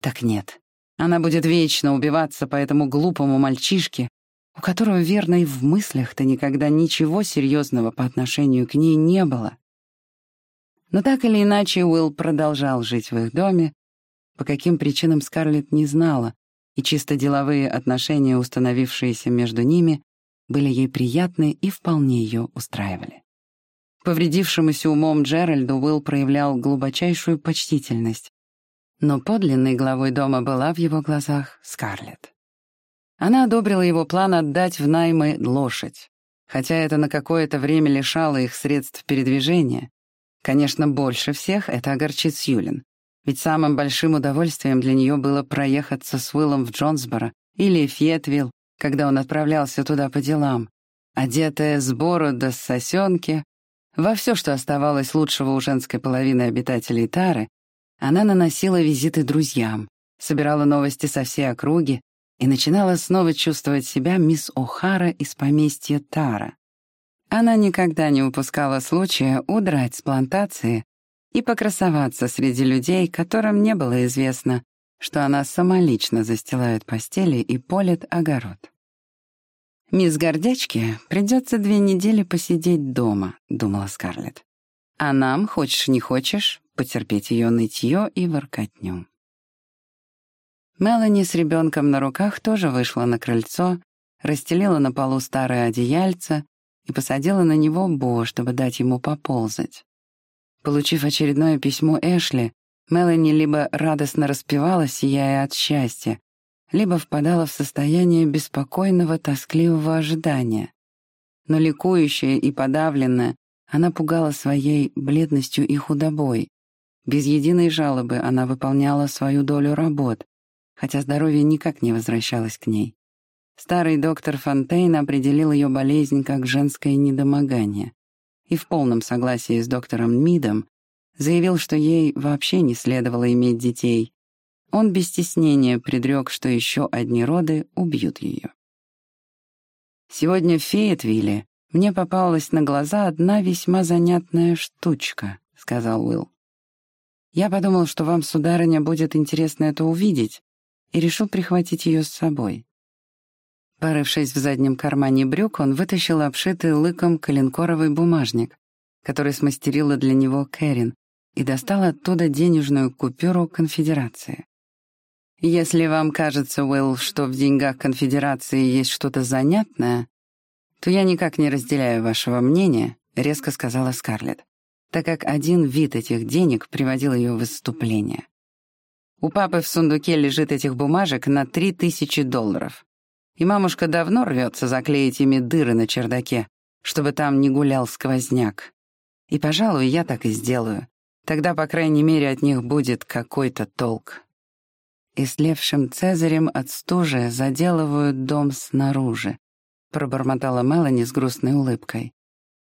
Speaker 1: Так нет, она будет вечно убиваться по этому глупому мальчишке, у которого, верно, и в мыслях-то никогда ничего серьезного по отношению к ней не было. Но так или иначе Уилл продолжал жить в их доме, по каким причинам Скарлетт не знала, и чисто деловые отношения, установившиеся между ними, были ей приятны и вполне ее устраивали. Повредившемуся умом Джеральду Уилл проявлял глубочайшую почтительность, но подлинной главой дома была в его глазах Скарлетт. Она одобрила его план отдать в наймы лошадь, хотя это на какое-то время лишало их средств передвижения. Конечно, больше всех это огорчит Сьюлин, ведь самым большим удовольствием для нее было проехаться с Уиллом в Джонсборо или Фьетвилл, когда он отправлялся туда по делам, одетая с борода с сосенки, во все, что оставалось лучшего у женской половины обитателей Тары, она наносила визиты друзьям, собирала новости со всей округи и начинала снова чувствовать себя мисс О'Хара из поместья Тара. Она никогда не упускала случая удрать с плантации и покрасоваться среди людей, которым не было известно, что она самолично застилает постели и полит огород. «Мисс Гордячки придется две недели посидеть дома», — думала Скарлетт. «А нам, хочешь не хочешь, потерпеть ее нытье и воркотню». Мелани с ребенком на руках тоже вышла на крыльцо, расстелила на полу старое одеяльце и посадила на него Бо, чтобы дать ему поползать. Получив очередное письмо Эшли, Мелани либо радостно распевала, сияя от счастья, либо впадала в состояние беспокойного, тоскливого ожидания. Но ликующая и подавленная, она пугала своей бледностью и худобой. Без единой жалобы она выполняла свою долю работ, хотя здоровье никак не возвращалось к ней. Старый доктор Фонтейн определил ее болезнь как женское недомогание и в полном согласии с доктором Мидом заявил, что ей вообще не следовало иметь детей. Он без стеснения предрек, что еще одни роды убьют ее. «Сегодня в Фейетвилле мне попалась на глаза одна весьма занятная штучка», — сказал Уилл. «Я подумал, что вам, сударыня, будет интересно это увидеть, и решил прихватить ее с собой. Порывшись в заднем кармане брюк, он вытащил обшитый лыком коленкоровый бумажник, который смастерила для него Кэрин, и достал оттуда денежную купюру конфедерации. «Если вам кажется, Уилл, что в деньгах конфедерации есть что-то занятное, то я никак не разделяю вашего мнения», — резко сказала Скарлетт, так как один вид этих денег приводил ее в выступление. У папы в сундуке лежит этих бумажек на три тысячи долларов. И мамушка давно рвется заклеить ими дыры на чердаке, чтобы там не гулял сквозняк. И, пожалуй, я так и сделаю. Тогда, по крайней мере, от них будет какой-то толк. И слевшим Цезарем от стужи заделывают дом снаружи, пробормотала Мелани с грустной улыбкой.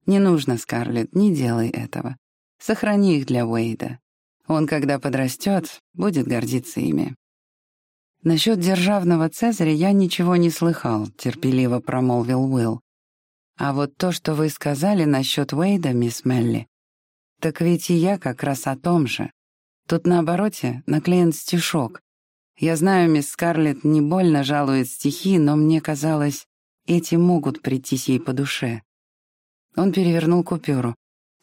Speaker 1: «Не нужно, Скарлетт, не делай этого. Сохрани их для Уэйда. Он, когда подрастет, будет гордиться ими. «Насчет державного Цезаря я ничего не слыхал», — терпеливо промолвил Уилл. «А вот то, что вы сказали насчет Уэйда, мисс Мелли, так ведь и я как раз о том же. Тут на обороте наклеен стишок. Я знаю, мисс Скарлетт не больно жалует стихи, но мне казалось, эти могут прийтись ей по душе». Он перевернул купюру.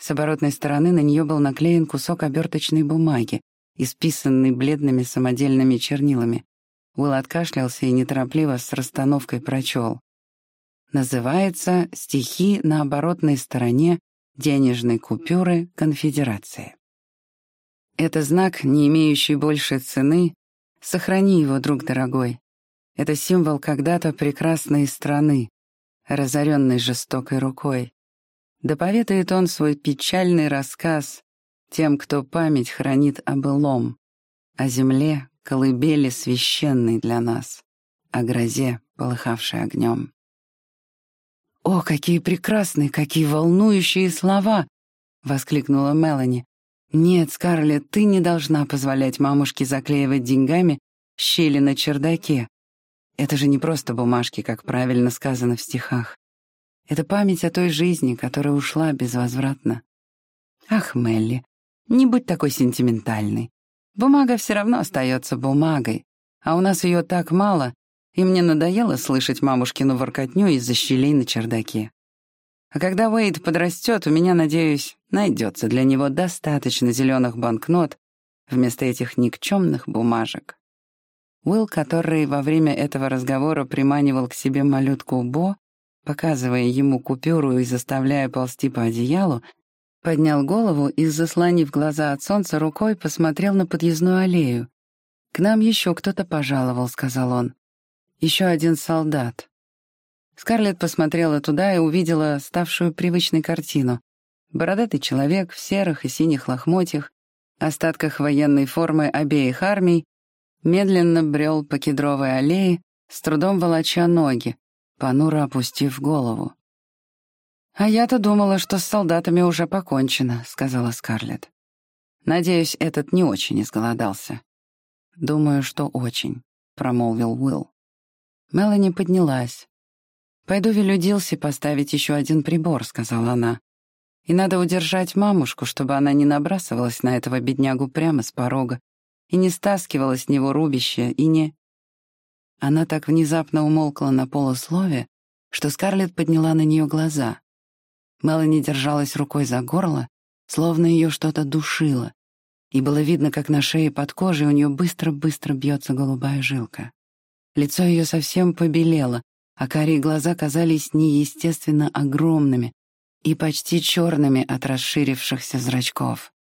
Speaker 1: С оборотной стороны на нее был наклеен кусок оберточной бумаги, исписанный бледными самодельными чернилами. Уилл откашлялся и неторопливо с расстановкой прочел. Называется «Стихи на оборотной стороне денежной купюры конфедерации». Это знак, не имеющий большей цены. Сохрани его, друг дорогой. Это символ когда-то прекрасной страны, разоренной жестокой рукой. Да поведает он свой печальный рассказ тем, кто память хранит о былом, о земле, колыбели священной для нас, о грозе, полыхавшей огнем. «О, какие прекрасные, какие волнующие слова!» — воскликнула Мелани. «Нет, Скарлетт, ты не должна позволять мамушке заклеивать деньгами щели на чердаке. Это же не просто бумажки, как правильно сказано в стихах. Это память о той жизни, которая ушла безвозвратно. Ах, Мелли, не будь такой сентиментальной. Бумага все равно остается бумагой, а у нас ее так мало, и мне надоело слышать мамушкину воркотню из-за щелей на чердаке. А когда Уэйд подрастет, у меня, надеюсь, найдется для него достаточно зеленых банкнот вместо этих никчемных бумажек. Уилл, который во время этого разговора приманивал к себе малютку Бо, показывая ему купюру и заставляя ползти по одеялу, поднял голову и, заслонив глаза от солнца рукой, посмотрел на подъездную аллею. «К нам еще кто-то пожаловал», — сказал он. «Еще один солдат». Скарлетт посмотрела туда и увидела ставшую привычной картину. Бородатый человек в серых и синих лохмотьях, остатках военной формы обеих армий, медленно брел по кедровой аллее, с трудом волоча ноги, понуро опустив голову. «А я-то думала, что с солдатами уже покончено», — сказала Скарлетт. «Надеюсь, этот не очень изголодался». «Думаю, что очень», — промолвил Уилл. Мелани поднялась. «Пойду велю Дилси поставить еще один прибор», — сказала она. И надо удержать мамушку, чтобы она не набрасывалась на этого беднягу прямо с порога и не стаскивала с него рубище, и не... Она так внезапно умолкла на полуслове, что Скарлетт подняла на нее глаза. Мелани держалась рукой за горло, словно ее что-то душило, и было видно, как на шее под кожей у нее быстро-быстро бьется голубая жилка. Лицо ее совсем побелело, а карие глаза казались неестественно огромными и почти черными от расширившихся зрачков.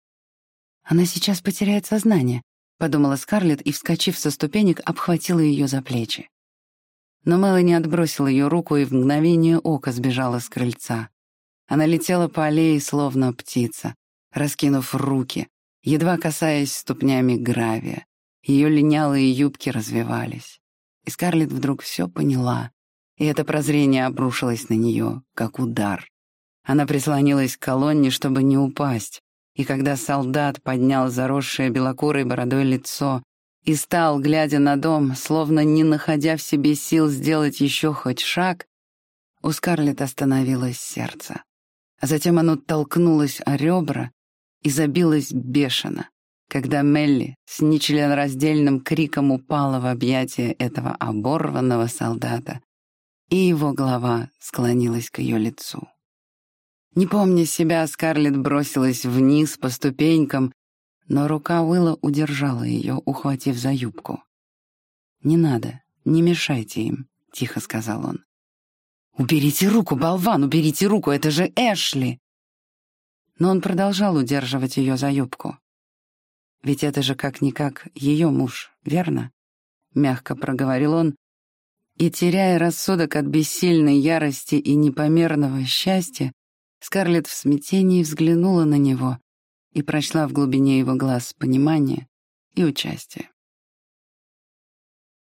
Speaker 1: Она сейчас потеряет сознание, — подумала Скарлетт и, вскочив со ступенек, обхватила ее за плечи. Но Мелани отбросила ее руку и в мгновение ока сбежала с крыльца. Она летела по аллее, словно птица, раскинув руки, едва касаясь ступнями гравия. Ее линялые юбки развивались. И Скарлетт вдруг все поняла, и это прозрение обрушилось на нее, как удар. Она прислонилась к колонне, чтобы не упасть, и когда солдат поднял заросшее белокурой бородой лицо и стал, глядя на дом, словно не находя в себе сил сделать еще хоть шаг, у Скарлетт остановилось сердце. А затем оно толкнулось о ребра и забилось бешено, когда Мелли с нечленораздельным криком упала в объятия этого оборванного солдата, и его голова склонилась к ее лицу. Не помня себя, Скарлетт бросилась вниз по ступенькам, но рука Уилла удержала ее, ухватив за юбку. «Не надо, не мешайте им», — тихо сказал он. «Уберите руку, болван, уберите руку, это же Эшли!» Но он продолжал удерживать ее за юбку. «Ведь это же как-никак ее муж, верно?» — мягко проговорил он, и, теряя рассудок от бессильной ярости и непомерного счастья, Скарлетт в смятении взглянула на него и прочла в глубине его глаз понимание и участие.